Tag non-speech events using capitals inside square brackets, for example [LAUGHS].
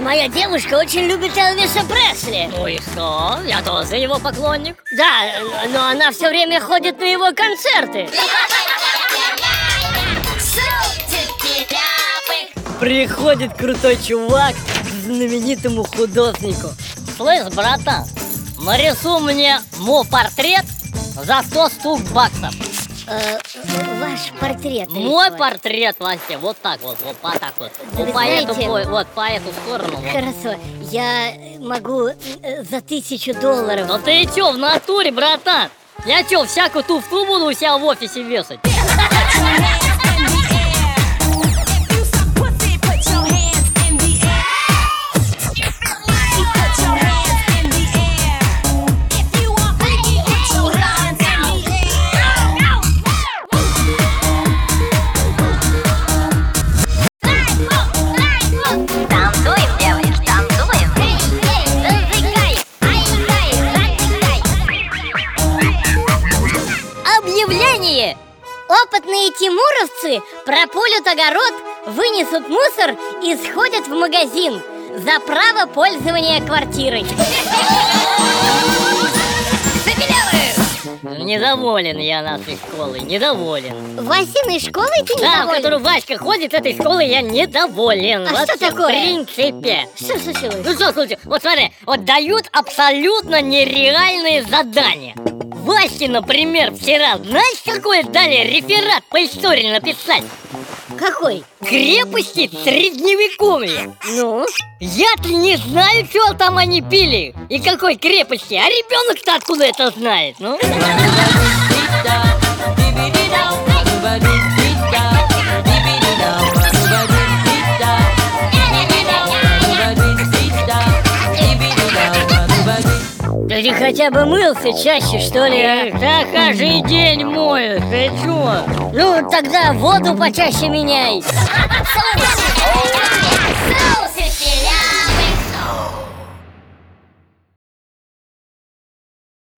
моя девушка очень любит Элвиса Пресли. Ну и что? Я тоже его поклонник. Да, но она все время ходит на его концерты. Приходит крутой чувак к знаменитому художнику. Слышь, братан, нарисуй мне мой портрет за 100 штук баксов Э, Ваш портрет Мой рисовать. портрет вообще вот так вот, вот по так вот Да Вот вы по эту, знаете- по- вот по эту сторону вот. Хорошо, я могу э, за тысячу долларов Ну ты чё, в натуре, братан? Я чё, всякую туфту буду у себя в офисе вешать? [LAUGHS] Объявление! Опытные тимуровцы пропулят огород, вынесут мусор и сходят в магазин за право пользования квартирой. Недоволен я нашей школой, недоволен Васиной школой ты Да, в недоволен? которую Васька ходит, этой школы я недоволен А что такое? В принципе Что случилось? Ну что случилось? Вот смотри, вот дают абсолютно нереальные задания Ваське, например, вчера, знаешь, какое дали реферат по истории написать? Какой? Крепости средневековья Ну? Я-то не знаю, что там они пили И какой крепости А ребенок-то откуда это знает, ну? ты хотя бы мылся чаще, что ли, а? Да каждый день мою. ты чё? Ну, тогда воду почаще меняй.